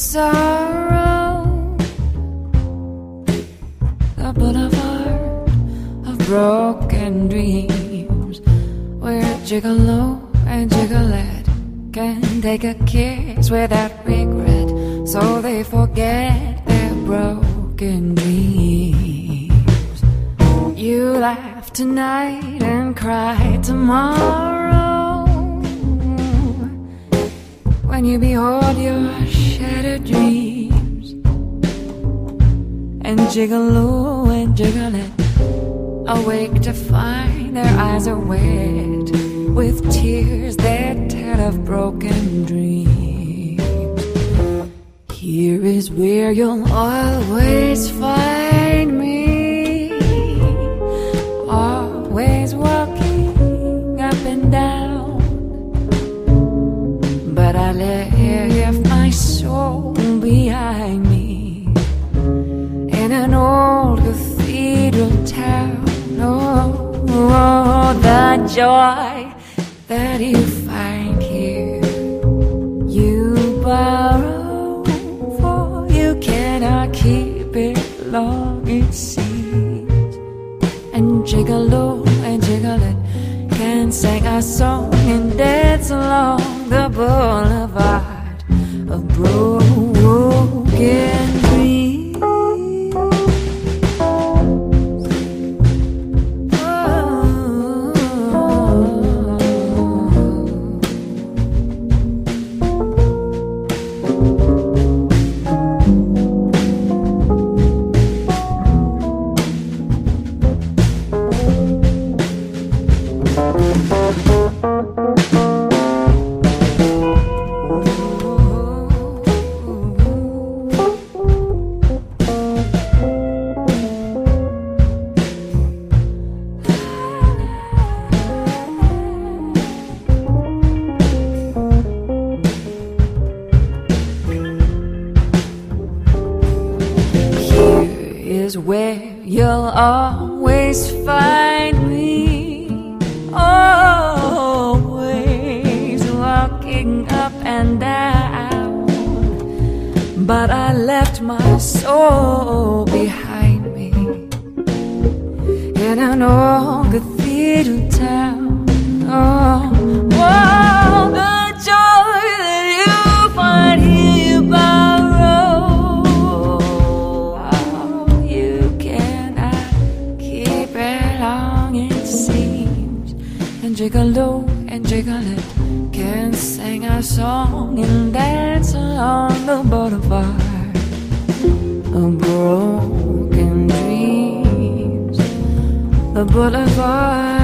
sorrow. The boulevard of broken dreams, where gigolo and gigolette can take a kiss without regret, so they forget their broken dreams. You laugh tonight and cry tomorrow when you behold your shattered dreams and gigolo and gigolette awake to find their eyes are wet with tears that tell of broken dreams. Here is where you'll always find me, always walking up and down. But I left my soul behind me in an old cathedral town. Oh, oh, the joy that you find here, you borrow, for you cannot keep it long, it seems. And gigolo oh, and gigolette, can sing a song and dance along the boulevard is where you'll always find me. Always walking up and down. But I left my soul behind me in an old cathedral town. Oh, And gigolo and gigolette can sing a song and dance along the boulevard. Of broken dreams. The boulevard